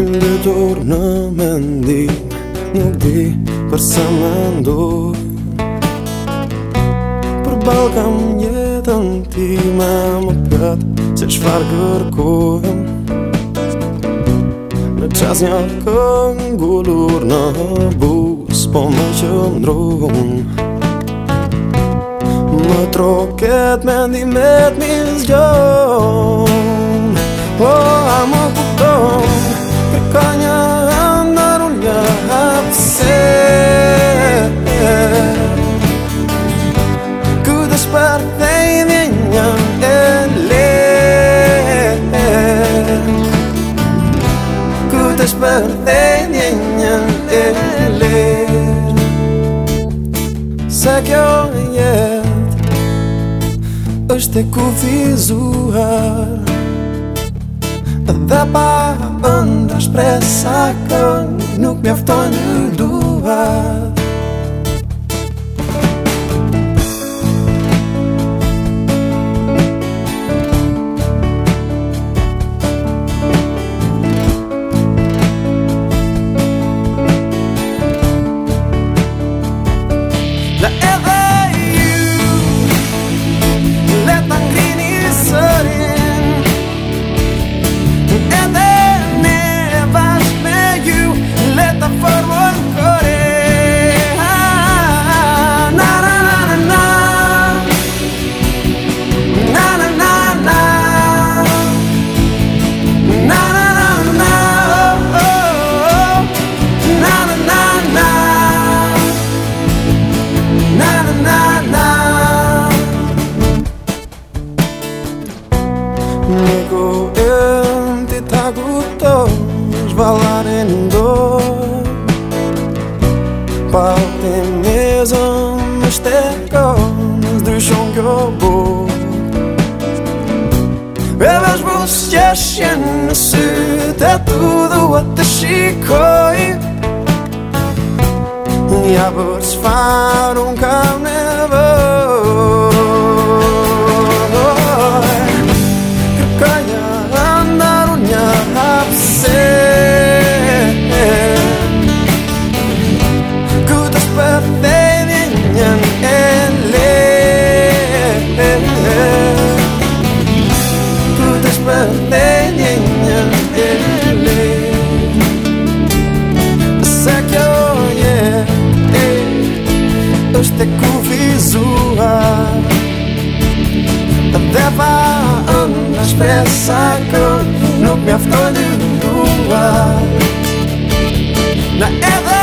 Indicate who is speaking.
Speaker 1: Një në mendi Nuk di për se me ndoj Për bal kam jetën ti Me më pëtë që në shfar Në qas një këngullur në bus Po më që ndrojëm Më troket me ndimet mi zgjohëm zagionięt Oś te kufi zuhar Dhe pa ëndash no que me afetou në duhet daleko z drżą go ból to bo ścieżkę syte tudo a te szykoi Ja bym trwał un este cu vizua Deva anda expressa că nu mi-a făcut din Na edhe